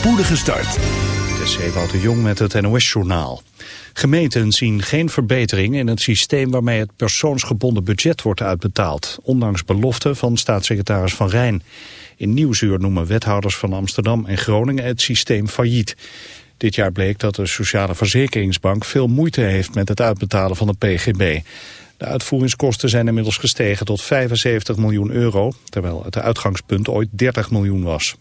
spoedige start. Het is de Jong met het NOS-journaal. Gemeenten zien geen verbetering in het systeem waarmee het persoonsgebonden budget wordt uitbetaald, ondanks beloften van staatssecretaris Van Rijn. In Nieuwsuur noemen wethouders van Amsterdam en Groningen het systeem failliet. Dit jaar bleek dat de Sociale Verzekeringsbank veel moeite heeft met het uitbetalen van de PGB. De uitvoeringskosten zijn inmiddels gestegen tot 75 miljoen euro, terwijl het uitgangspunt ooit 30 miljoen was.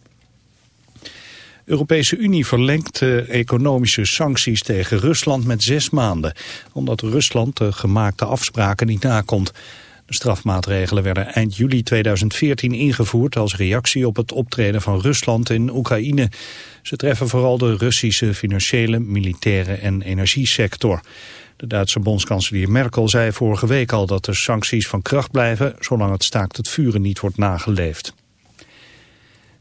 Europese Unie verlengt de economische sancties tegen Rusland met zes maanden, omdat Rusland de gemaakte afspraken niet nakomt. De strafmaatregelen werden eind juli 2014 ingevoerd als reactie op het optreden van Rusland in Oekraïne. Ze treffen vooral de Russische financiële, militaire en energiesector. De Duitse bondskanselier Merkel zei vorige week al dat de sancties van kracht blijven zolang het staakt het vuren niet wordt nageleefd.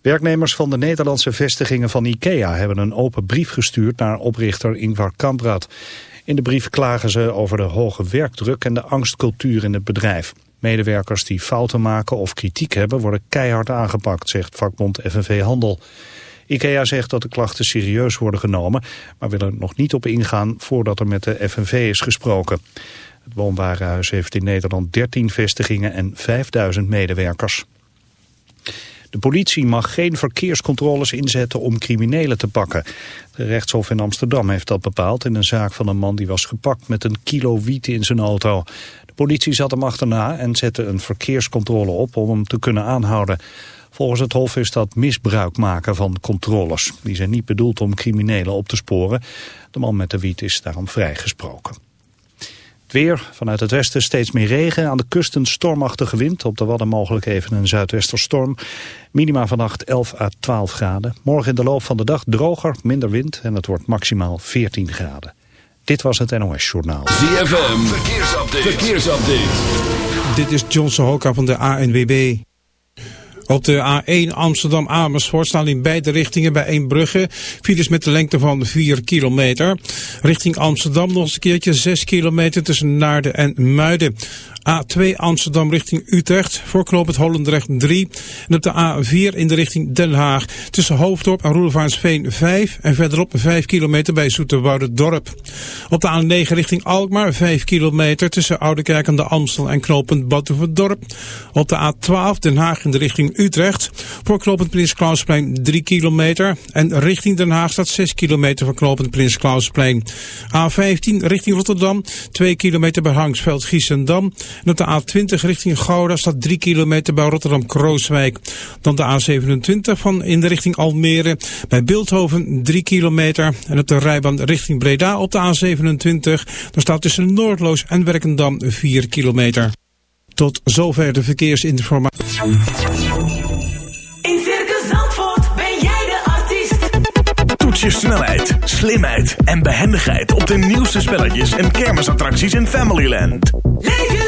Werknemers van de Nederlandse vestigingen van IKEA hebben een open brief gestuurd naar oprichter Ingvar Kamprad. In de brief klagen ze over de hoge werkdruk en de angstcultuur in het bedrijf. Medewerkers die fouten maken of kritiek hebben worden keihard aangepakt, zegt vakbond FNV Handel. IKEA zegt dat de klachten serieus worden genomen, maar wil er nog niet op ingaan voordat er met de FNV is gesproken. Het woonwarenhuis heeft in Nederland 13 vestigingen en 5000 medewerkers. De politie mag geen verkeerscontroles inzetten om criminelen te pakken. De rechtshof in Amsterdam heeft dat bepaald in een zaak van een man die was gepakt met een kilo wiet in zijn auto. De politie zat hem achterna en zette een verkeerscontrole op om hem te kunnen aanhouden. Volgens het Hof is dat misbruik maken van controles. Die zijn niet bedoeld om criminelen op te sporen. De man met de wiet is daarom vrijgesproken. Het weer, vanuit het westen steeds meer regen. Aan de kust een stormachtige wind. Op de Wadden mogelijk even een zuidwesterstorm. Minima vannacht 11 à 12 graden. Morgen in de loop van de dag droger, minder wind. En het wordt maximaal 14 graden. Dit was het NOS Journaal. ZFM, verkeersupdate. verkeersupdate. Dit is Johnson Hoka van de ANWB. Op de A1 Amsterdam-Amersfoort staan in beide richtingen bij Eembrugge files met de lengte van 4 kilometer. Richting Amsterdam nog eens een keertje 6 kilometer tussen Naarden en Muiden. A2 Amsterdam richting Utrecht, voor het Holendrecht 3. En op de A4 in de richting Den Haag tussen Hoofddorp en Roelvaansveen 5 en verderop 5 kilometer bij Dorp. Op de A9 richting Alkmaar 5 kilometer tussen Oudekerk en de Amstel en knooppunt Dorp. Op de A12 Den Haag in de richting Utrecht voor knooppunt Prins Klausplein 3 kilometer en richting Den Haag staat 6 kilometer voor knooppunt Prins Klausplein. A15 richting Rotterdam 2 kilometer bij Hangsveld Giessendam en op de A20 richting Gouda staat 3 kilometer bij Rotterdam-Krooswijk. Dan de A27 van in de richting Almere bij Beeldhoven 3 kilometer. En op de rijbaan richting Breda op de A27. Dan staat tussen Noordloos en Werkendam 4 kilometer. Tot zover de verkeersinformatie. In Circus Zandvoort ben jij de artiest. Toets je snelheid, slimheid en behendigheid op de nieuwste spelletjes en kermisattracties in Familyland. Leef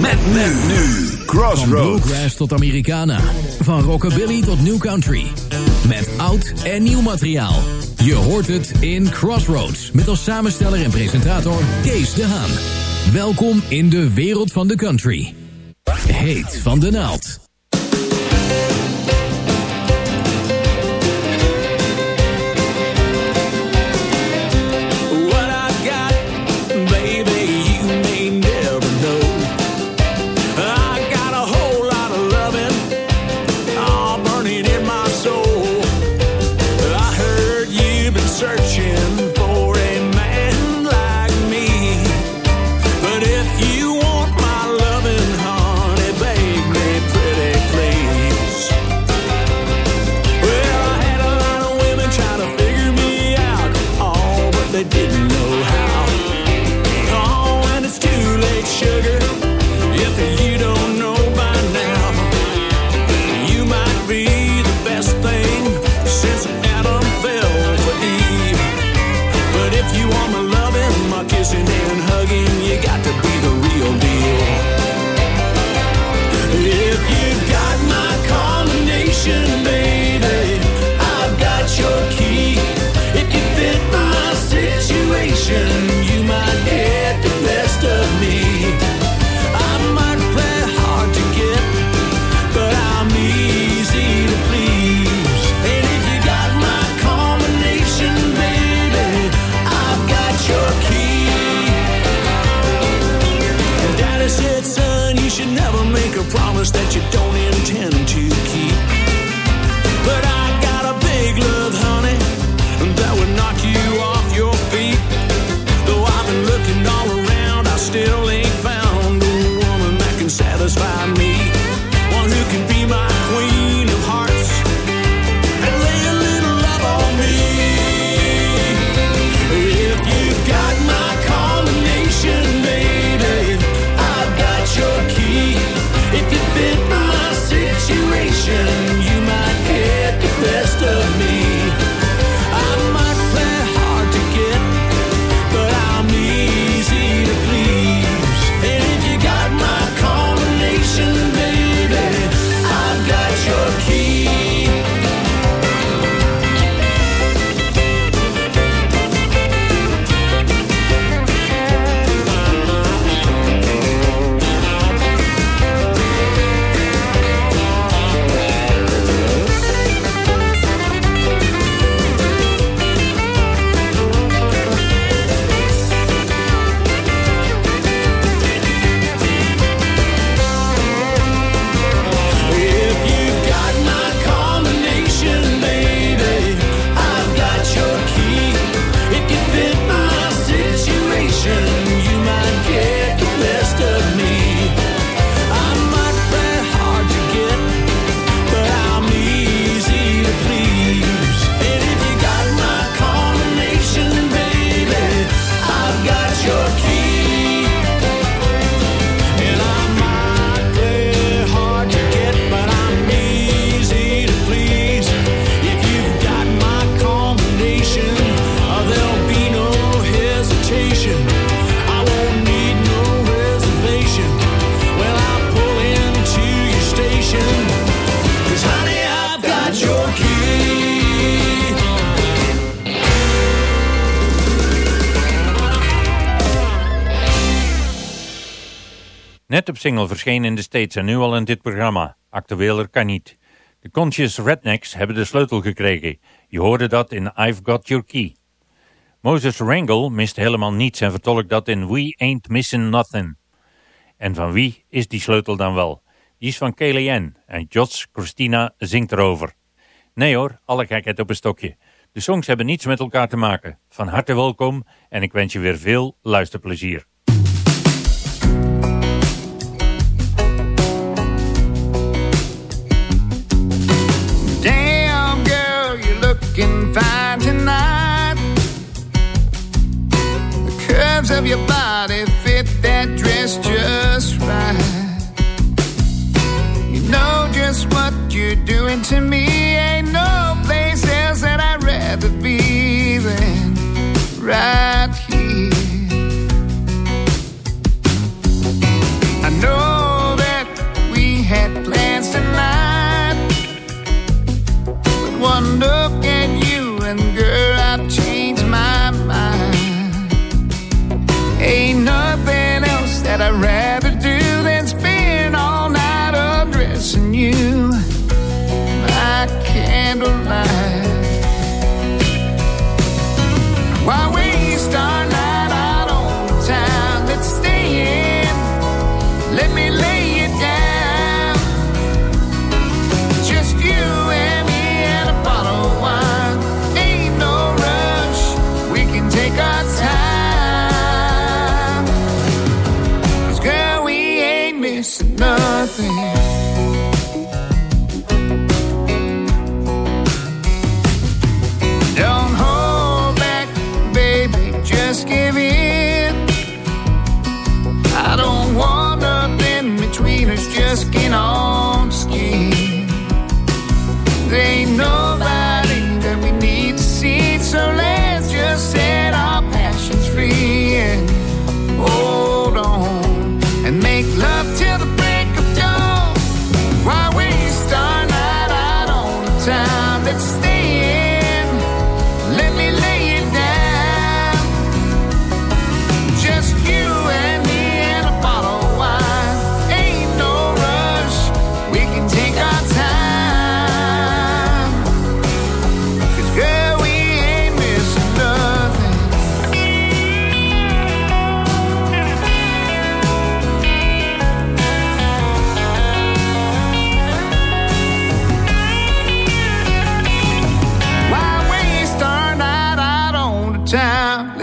Met men nu. Van Crossroads. bluegrass tot Americana. Van rockabilly tot new country. Met oud en nieuw materiaal. Je hoort het in Crossroads. Met als samensteller en presentator Kees de Haan. Welkom in de wereld van de country. Heet van de naald. single verscheen in de States en nu al in dit programma. Actueler kan niet. De Conscious Rednecks hebben de sleutel gekregen. Je hoorde dat in I've Got Your Key. Moses Wrangle mist helemaal niets en vertolkt dat in We Ain't Missing Nothing. En van wie is die sleutel dan wel? Die is van KLN en Jots Christina zingt erover. Nee hoor, alle gekheid op een stokje. De songs hebben niets met elkaar te maken. Van harte welkom en ik wens je weer veel luisterplezier. curves of your body fit that dress just right. You know just what you're doing to me. Ain't no place else that I'd rather be than right here.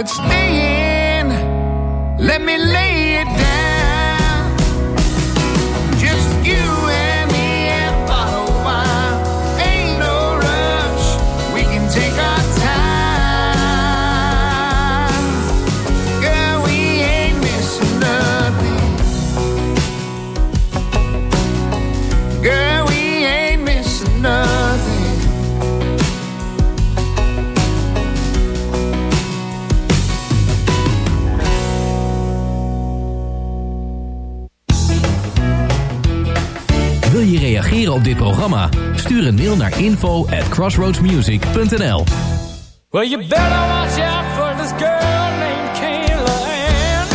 Stay. Op dit programma? Stuur een mail naar info at crossroadsmusic.nl Well, you better watch out for this girl named Kayla Ann.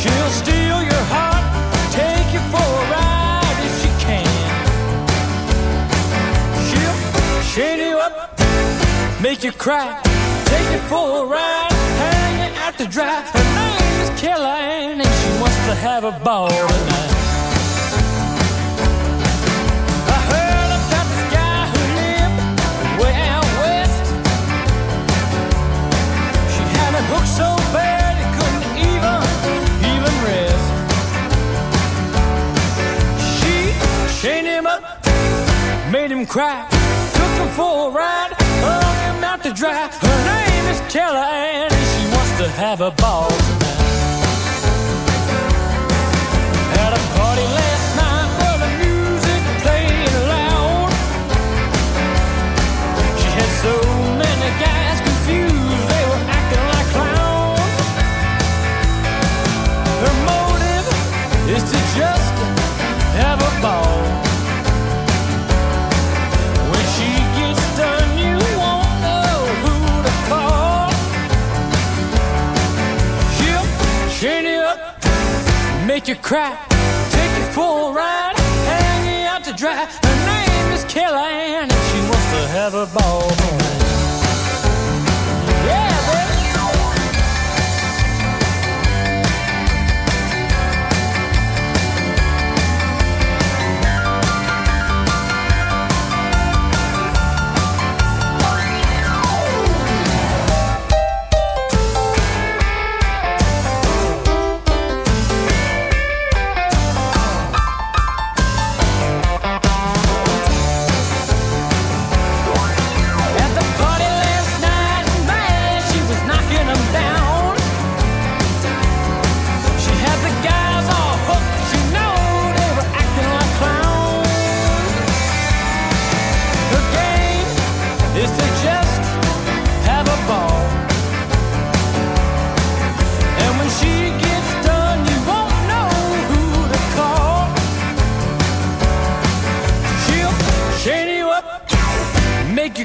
She'll steal your heart, take you for a ride if she can. She'll chain you up, make you cry, take you for a ride, hang you out to dry. Her name is Kayla Ann, and she wants to have a ball tonight. Him cry, took him for a ride, hung him out to dry. Her name is Kelly and she wants to have a ball make you cry, take you for a ride, hang you out to dry. Her name is Kellyanne, and she wants to have a ball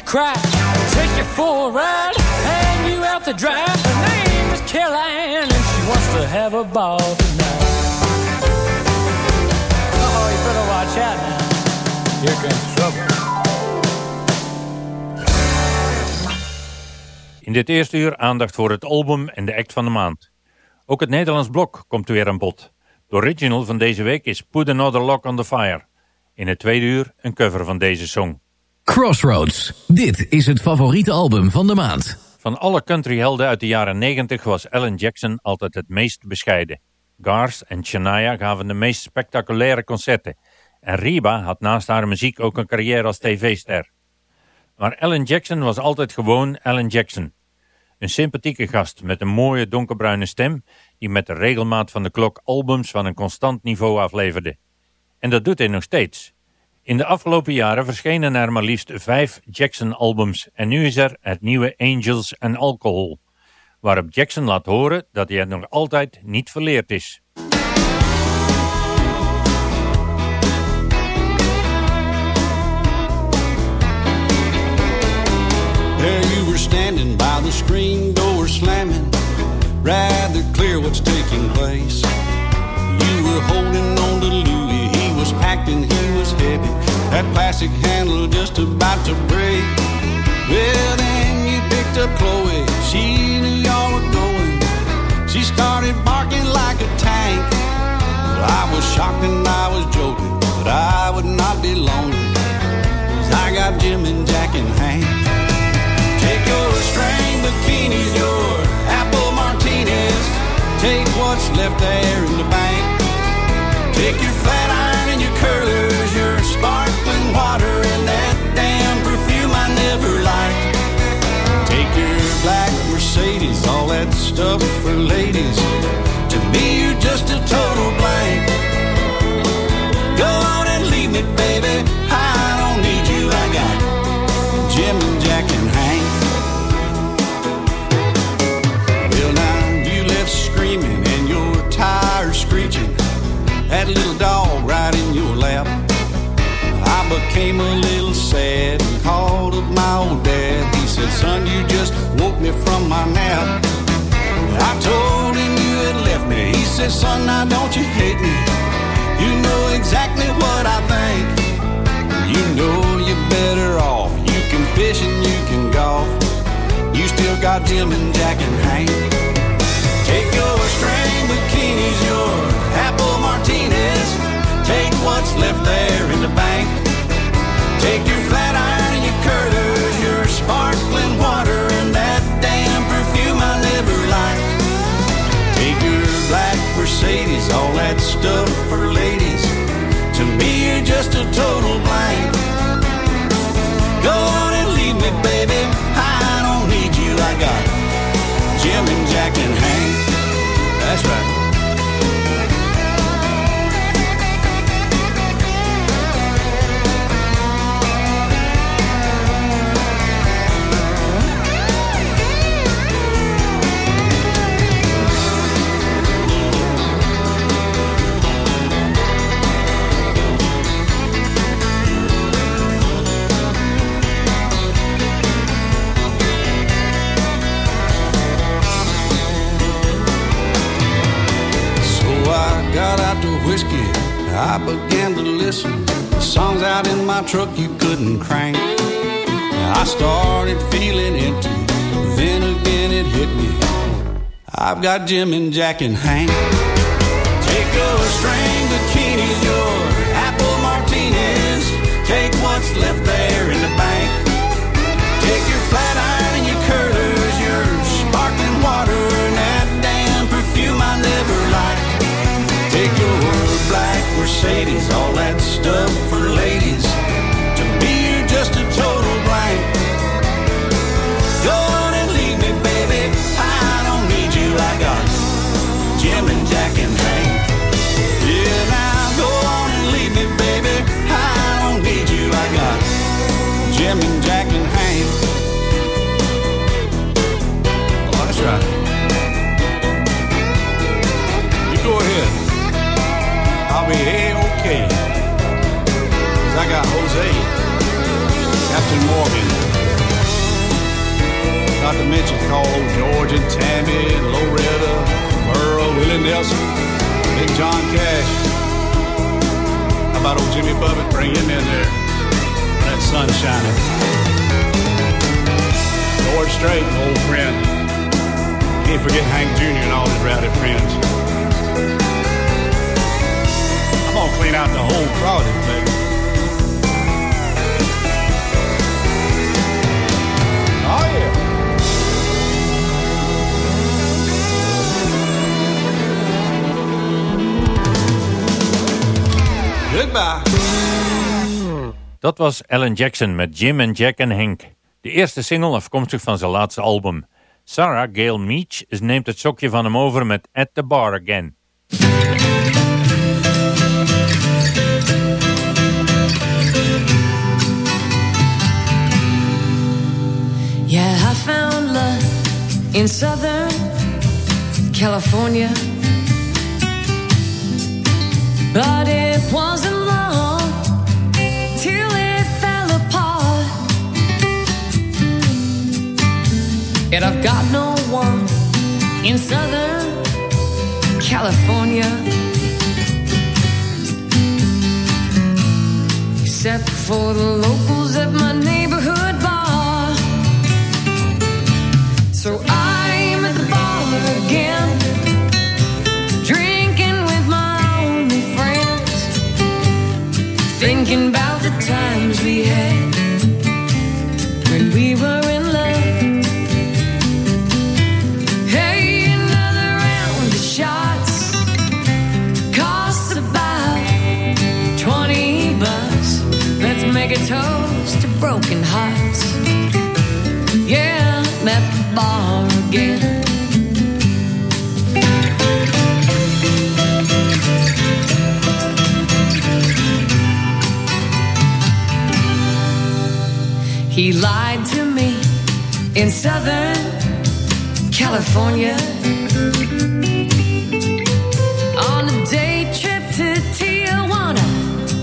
cry, take you for a ride, hang you out to dry. Her name is Kellyanne, and she wants to have a ball tonight. Oh, you better watch out now. Here comes trouble. In dit eerste uur aandacht voor het album en de act van de maand. Ook het Nederlands blok komt weer aan bod. De original van deze week is Put Another Lock on the Fire. In het tweede uur een cover van deze song. Crossroads. Dit is het favoriete album van de maand. Van alle countryhelden uit de jaren 90 was Alan Jackson altijd het meest bescheiden. Gars en Shania gaven de meest spectaculaire concerten. En Reba had naast haar muziek ook een carrière als tv-ster. Maar Alan Jackson was altijd gewoon Alan Jackson. Een sympathieke gast met een mooie donkerbruine stem die met de regelmaat van de klok albums van een constant niveau afleverde. En dat doet hij nog steeds. In de afgelopen jaren verschenen er maar liefst vijf Jackson-albums en nu is er het nieuwe Angels and Alcohol, waarop Jackson laat horen dat hij het nog altijd niet verleerd is. There you were standing by the screen door slamming, rather clear what's taking place. You were holding on to Louis, and he was heavy. That plastic handle just about to break. Well, then you picked up Chloe, she knew y'all were going. She started barking like a tank. Well, I was shocked and I was joking, but I would not be lonely. 'cause I got Jim and Jack in hand. Take your string bikinis, your apple martinis. Take what's left there in the bank. Take your flat water, and that damn perfume I never liked. Take your black Mercedes, all that stuff for ladies. To me, you're just a total blank. Go on and leave me, baby. I don't need you. I got Jim and Jack and Hank. Well, now you left screaming and your tires screeching. That little dog became a little sad and called up my old dad. He said, Son, you just woke me from my nap. I told him you had left me. He said, Son, now don't you hate me. You know exactly what I think. You know you're better off. You can fish and you can golf. You still got Jim and Jack and Hank. Take your string bikinis, your apple martinis. Take what's left there in the bank. Take your flat iron and your curlers, your sparkling water, and that damn perfume I never liked. Take your black Mercedes, all that stuff for ladies. To me, you're just a total blank. Go on and leave me, baby. I don't need you. I got Jim and Jack and Hank. That's right. Whiskey, I began to listen. The songs out in my truck you couldn't crank. I started feeling empty, then again it hit me. I've got Jim and Jack and Hank. Take your string bikinis, your apple martinis. Take what's left there Jackson met Jim en Jack en Hank. De eerste single afkomstig van zijn laatste album. Sarah Gail Meach neemt het sokje van hem over met At the Bar Again. Yeah, I found love in Southern California. Yet I've got no one in Southern California. Except for the locals at my neighborhood He lied to me in Southern California on a day trip to Tijuana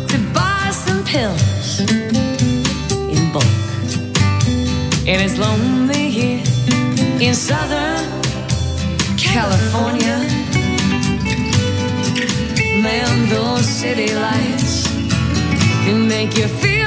to buy some pills in bulk. And it's lonely here in Southern California. Man, those city lights can make you feel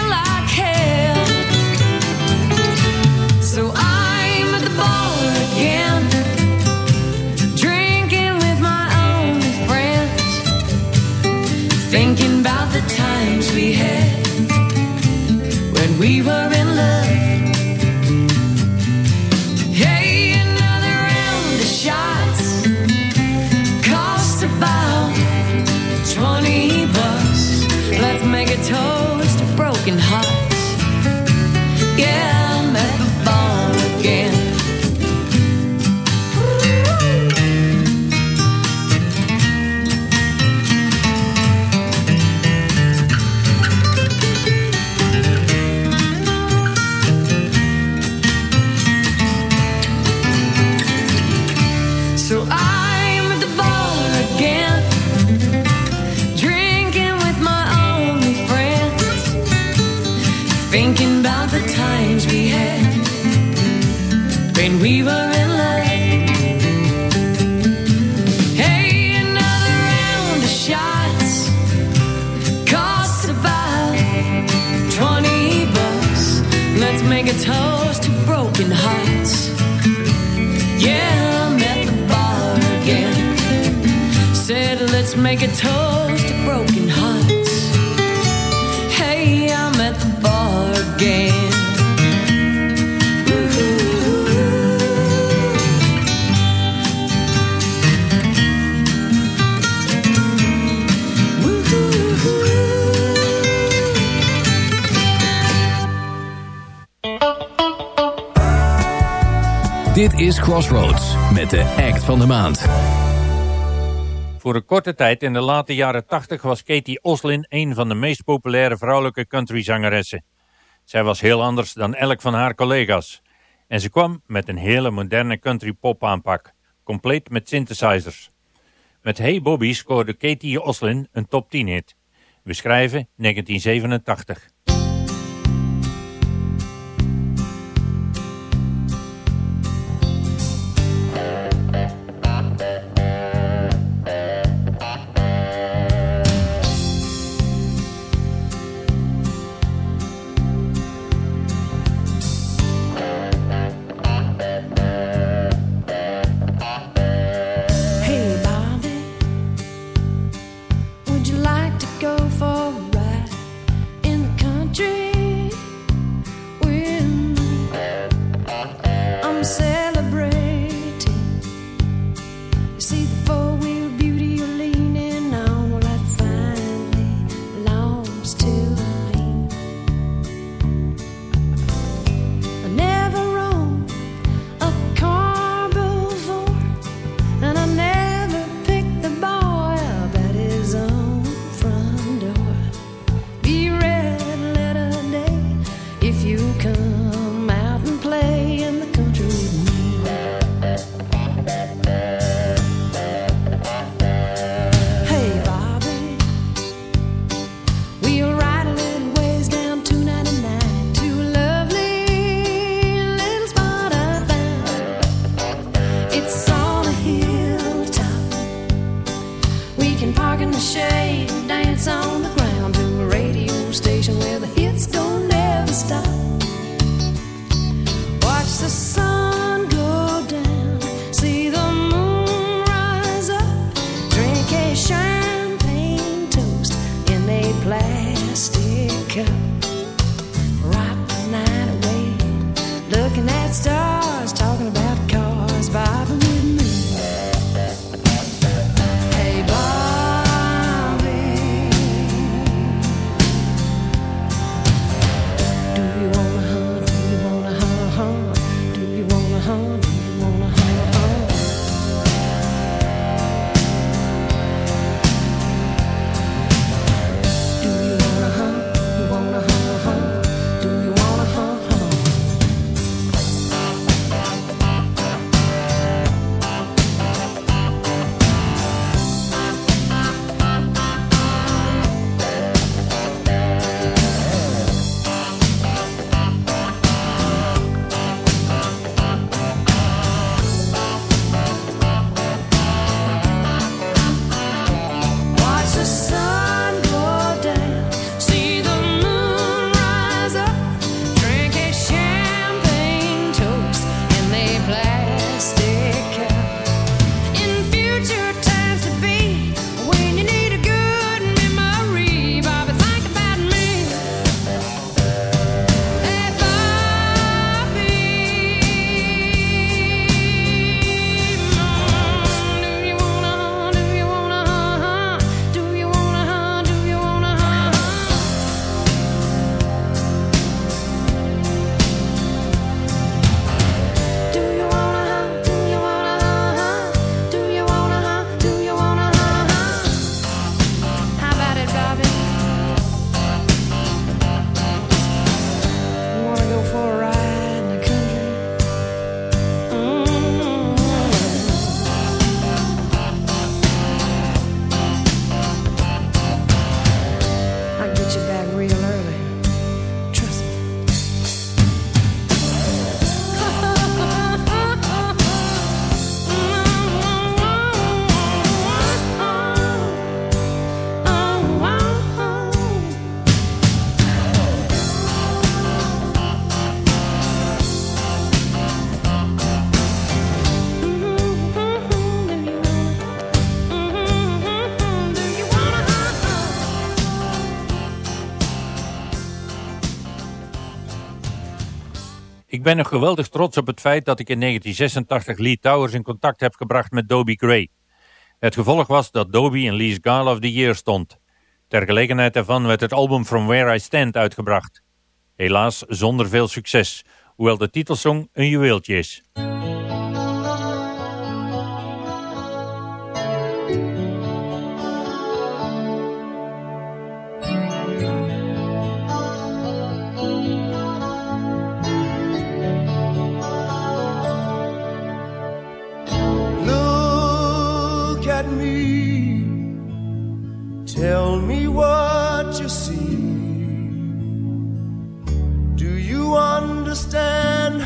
de maand. Voor een korte tijd in de late jaren 80 was Katie Oslin een van de meest populaire vrouwelijke countryzangeressen. Zij was heel anders dan elk van haar collega's. En ze kwam met een hele moderne country pop aanpak, compleet met synthesizers. Met Hey Bobby scoorde Katie Oslin een top 10 hit. We schrijven 1987. ben nog geweldig trots op het feit dat ik in 1986 Lee Towers in contact heb gebracht met Dobie Gray. Het gevolg was dat Dobie in Lee's Gala of the Year stond. Ter gelegenheid daarvan werd het album From Where I Stand uitgebracht. Helaas zonder veel succes, hoewel de titelsong een juweeltje is.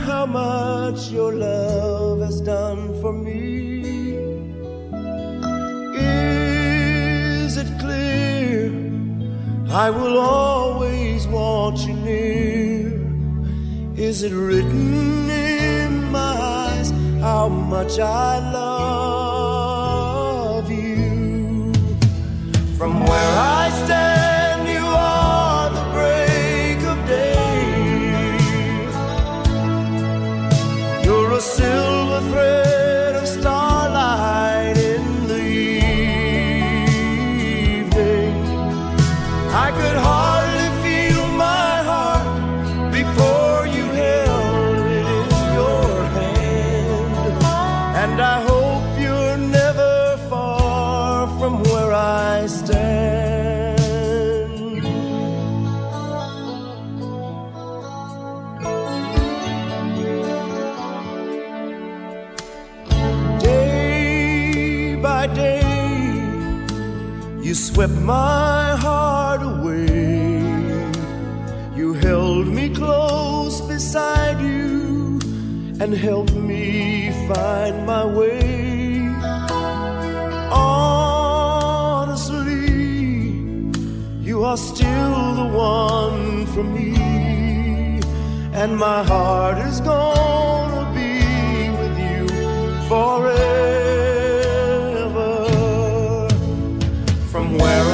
how much your love has done for me. Is it clear? I will always want you near. Is it written in my eyes how much I love you? From where I stand. afraid. swept my heart away. You held me close beside you and helped me find my way. Honestly, you are still the one for me, and my heart is gonna be with you forever. Where.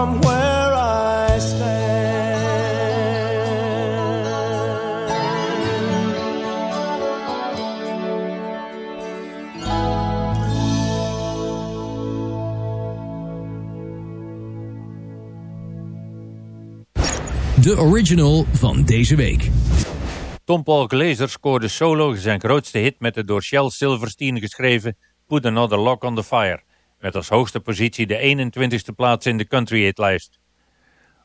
from where I. De original van deze week. Tom Paul Glazer scoorde solo zijn grootste hit met de door Shell Silverstein geschreven Put Another Lock on the Fire met als hoogste positie de 21ste plaats in de country hitlijst.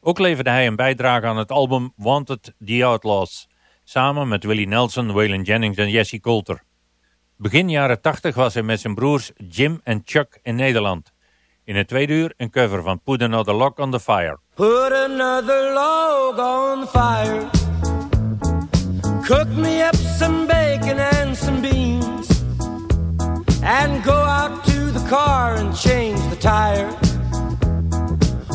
Ook leverde hij een bijdrage aan het album Wanted The Outlaws, samen met Willie Nelson, Waylon Jennings en Jesse Coulter. Begin jaren 80 was hij met zijn broers Jim en Chuck in Nederland. In het tweede uur een cover van Put Another Log on the Fire. Put another log on the fire Cook me up some bacon and some beans And go out to the car and change the tires.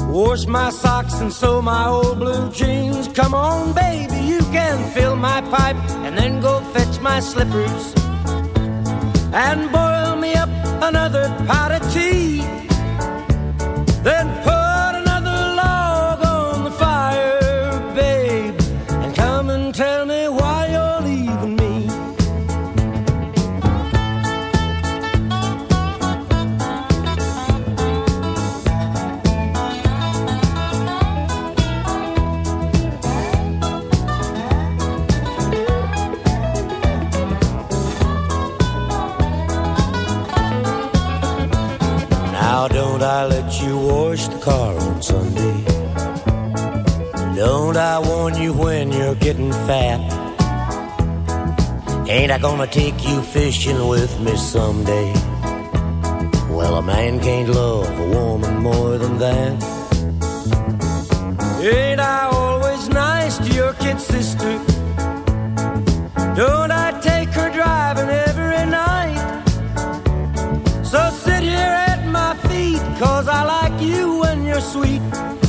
Wash my socks and sew my old blue jeans. Come on, baby, you can fill my pipe and then go fetch my slippers and boil me up another pot of tea. Then Now don't I let you wash the car on Sunday? Don't I warn you when you're getting fat? Ain't I gonna take you fishing with me someday? Well, a man can't love a woman more than that. Ain't I always nice to your kid sister? Don't I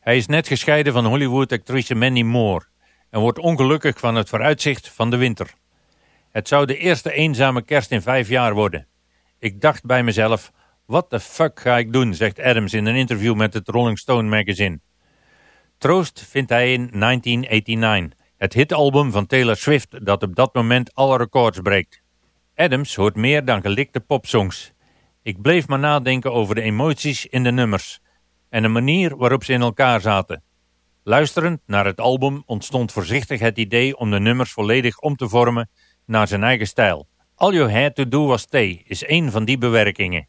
Hij is net gescheiden van Hollywood-actrice Manny Moore en wordt ongelukkig van het vooruitzicht van de winter. Het zou de eerste eenzame kerst in vijf jaar worden. Ik dacht bij mezelf, What the fuck ga ik doen, zegt Adams in een interview met het Rolling Stone magazine. Troost vindt hij in 1989. Het hitalbum van Taylor Swift dat op dat moment alle records breekt. Adams hoort meer dan gelikte popsongs. Ik bleef maar nadenken over de emoties in de nummers en de manier waarop ze in elkaar zaten. Luisterend naar het album ontstond voorzichtig het idee om de nummers volledig om te vormen naar zijn eigen stijl. All You Had To Do Was Stay is één van die bewerkingen.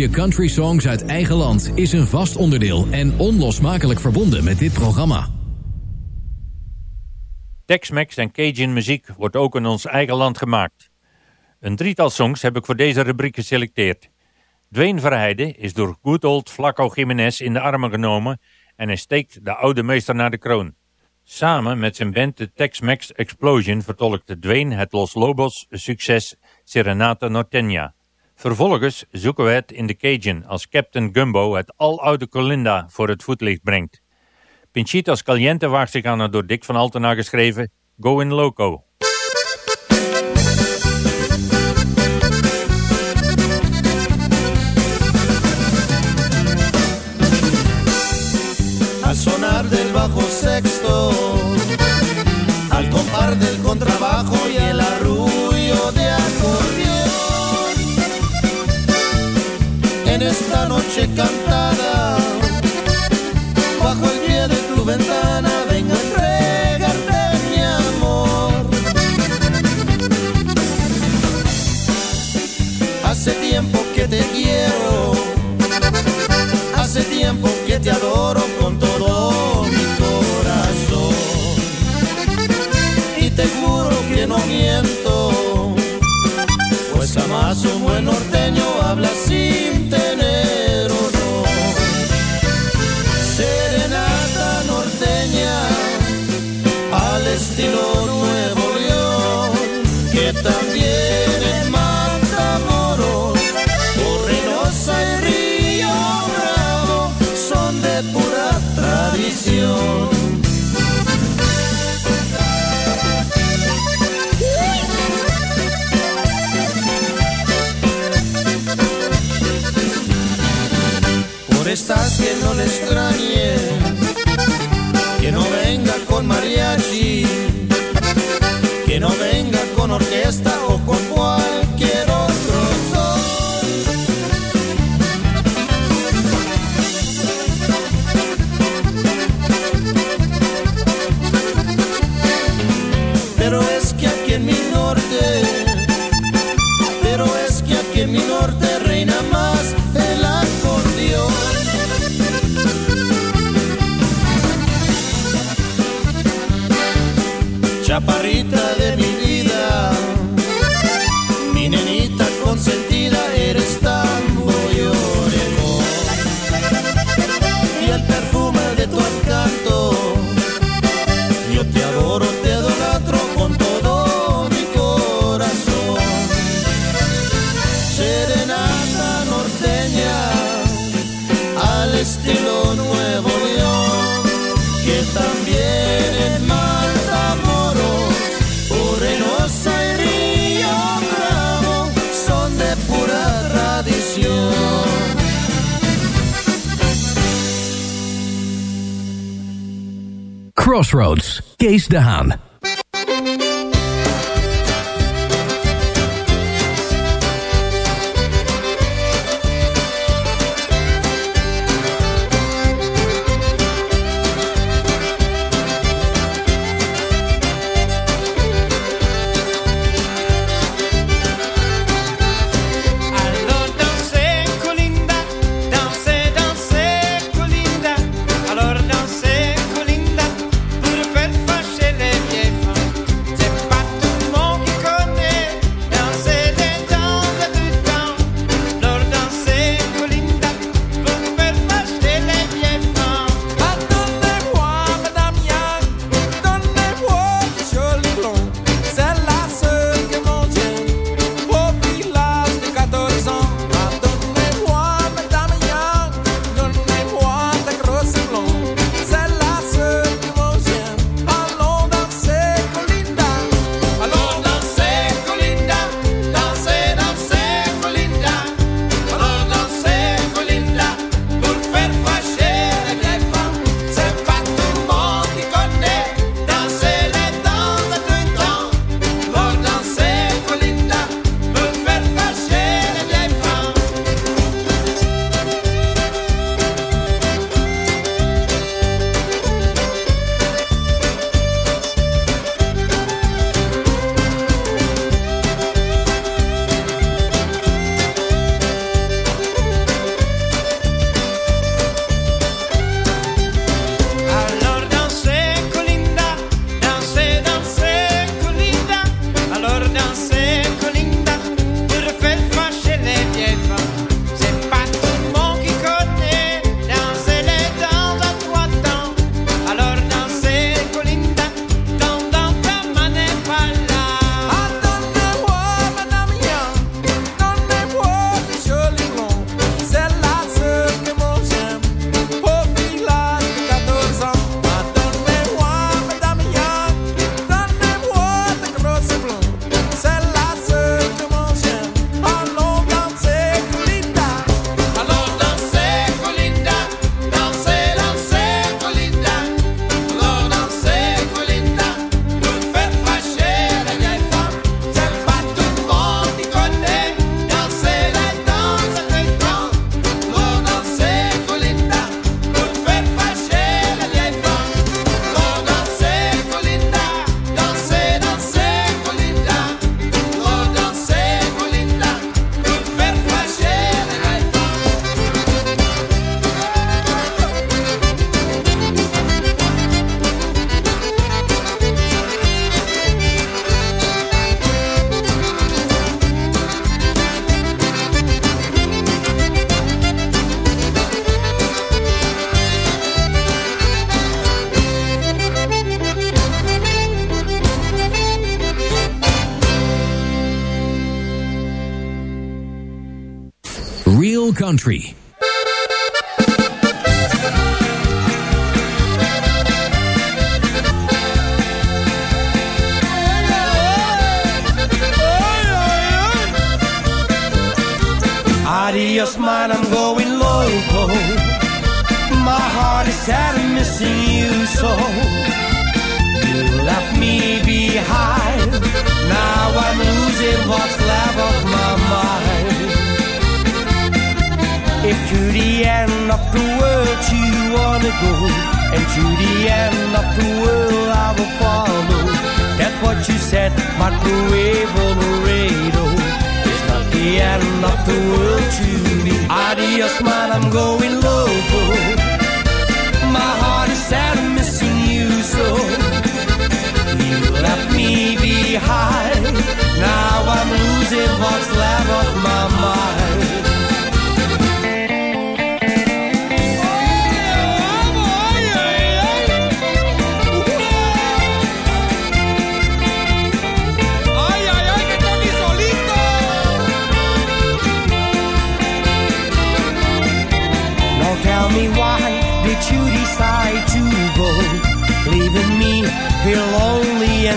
Blokje country songs uit eigen land is een vast onderdeel en onlosmakelijk verbonden met dit programma. Tex-Mex en Cajun muziek wordt ook in ons eigen land gemaakt. Een drietal songs heb ik voor deze rubriek geselecteerd. Dwayne Verheide is door good old Flaco Jiménez in de armen genomen en hij steekt de oude meester naar de kroon. Samen met zijn band de Tex-Mex Explosion vertolkte Dwayne het Los Lobos succes Serenata Norteña. Vervolgens zoeken we het in de Cajun als Captain Gumbo het aloude Colinda voor het voetlicht brengt. Pinchitas Caliente waagt zich aan het door Dick van Altena geschreven Go in Loco. al sonar del bajo sexto, al del contrabajo y el arrullo de acordeón. Esta noche cantada, que no venga con mariachi, que no venga con orquesta Crossroads, Kees.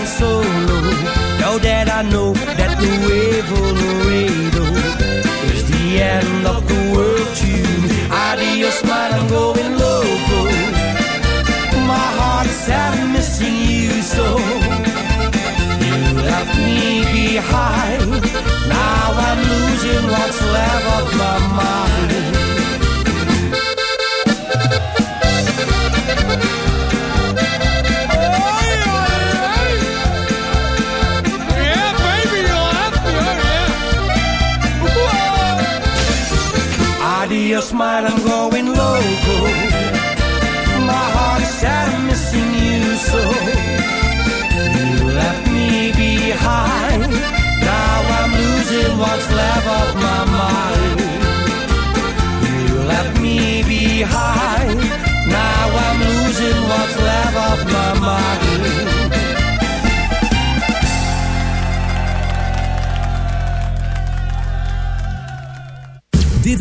flying so. Now that I know that the wave on the radio is the end of the world tune. Adios, man, I'm going loco. My heart's sad, missing you so. You left me behind. Now I'm losing what's left of my mind.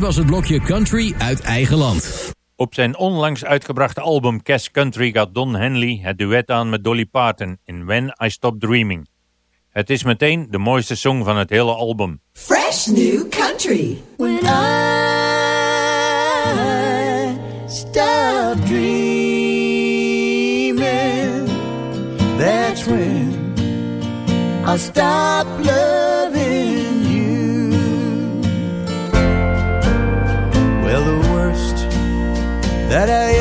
was het blokje country uit eigen land. Op zijn onlangs uitgebrachte album Cass Country gaat Don Henley het duet aan met Dolly Parton in When I Stop Dreaming. Het is meteen de mooiste song van het hele album. Fresh New Country When I stop dreaming That's when I stop that I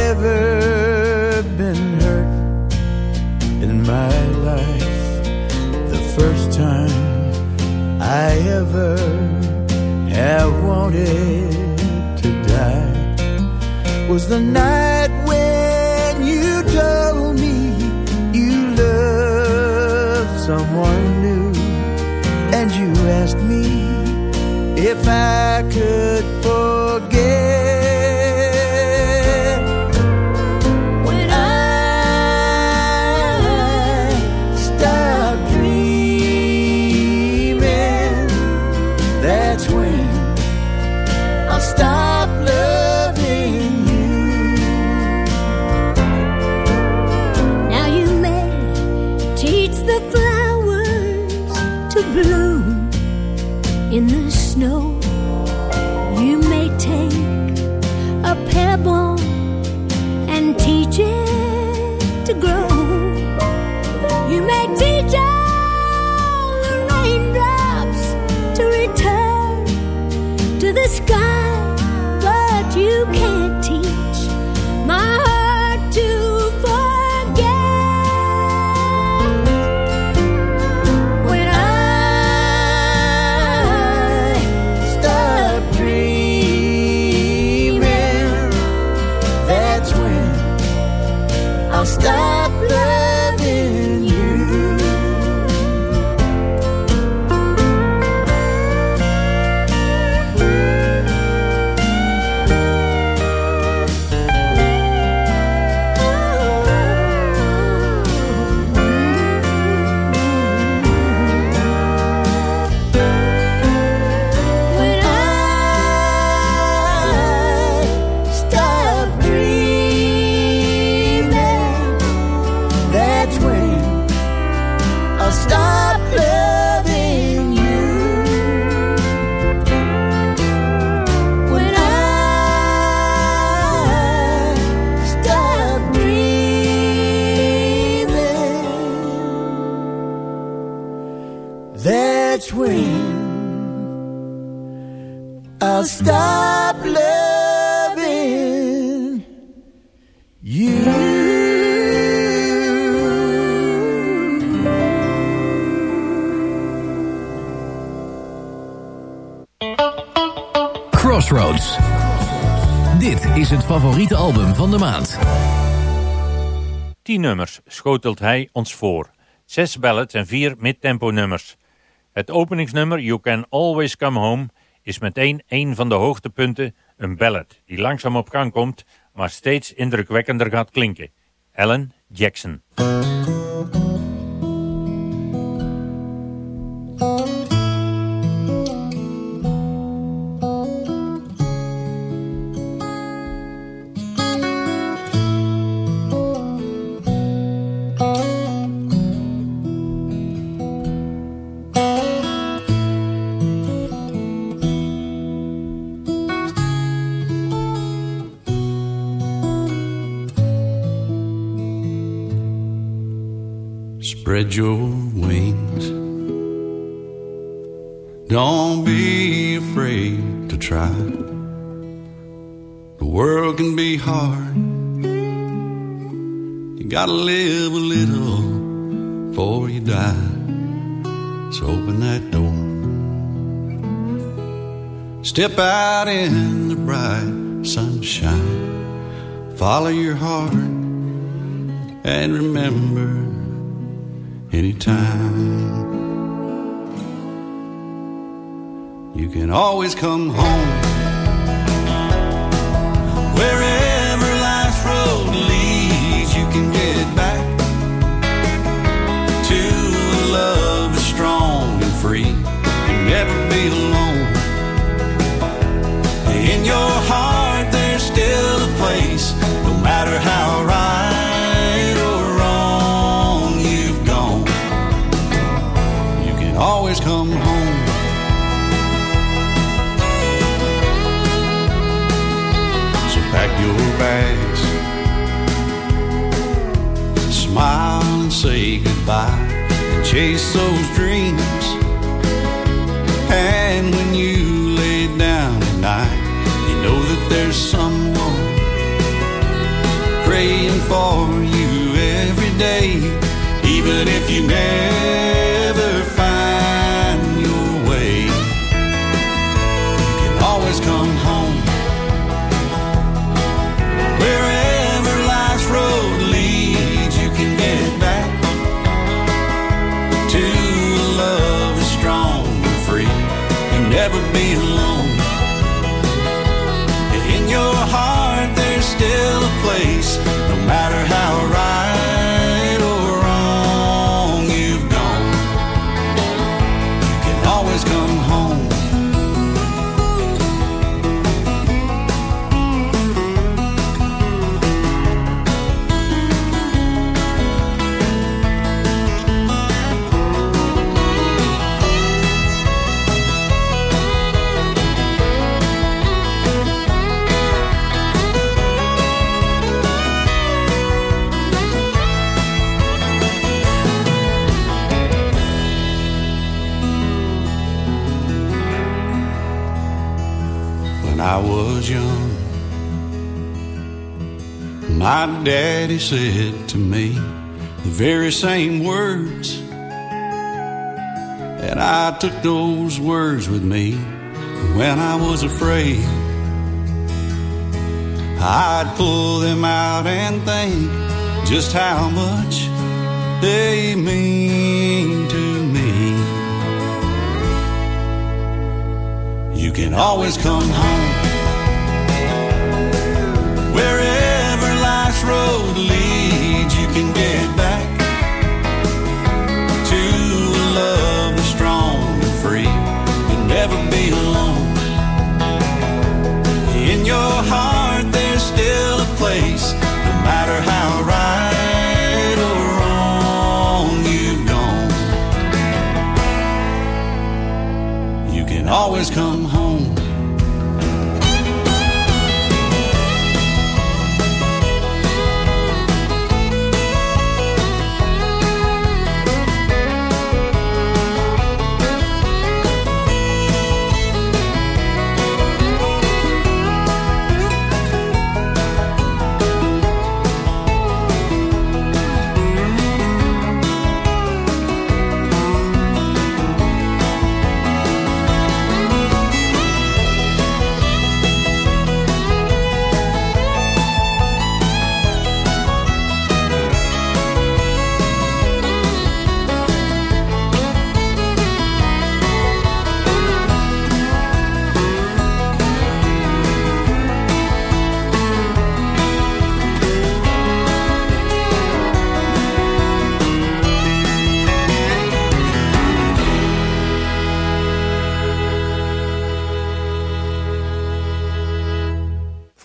van de maand. Tien nummers schotelt hij ons voor. Zes ballads en vier midtempo nummers. Het openingsnummer You Can Always Come Home is meteen een van de hoogtepunten, een ballad die langzaam op gang komt, maar steeds indrukwekkender gaat klinken. Alan Jackson. Gotta live a little before you die. So open that door. Step out in the bright sunshine. Follow your heart and remember anytime. You can always come home. Wherever your heart, there's still a place, no matter how right or wrong you've gone. You can always come home. So pack your bags, smile and say goodbye, and chase those dreams. And when you there's someone praying for you every day, even if you never daddy said to me the very same words. And I took those words with me when I was afraid. I'd pull them out and think just how much they mean to me. You can always come home. Wherever life's road leads, you can get back to a love that's strong and free. You'll never be alone. In your heart, there's still a place, no matter how right or wrong you've gone. You can always come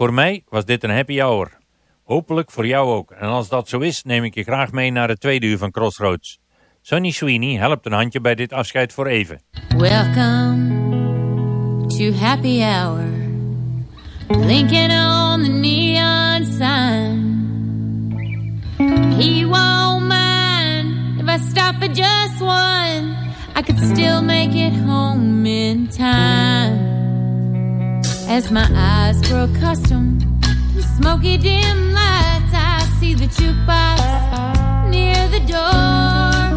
Voor mij was dit een happy hour. Hopelijk voor jou ook. En als dat zo is, neem ik je graag mee naar het tweede uur van Crossroads. Sonny Sweeney helpt een handje bij dit afscheid voor even. Welcome to happy hour. Blinking on the neon sign. He won't mind if I stop for just one. I could still make it home in time. As my eyes grow accustomed to smoky dim lights, I see the jukebox near the door.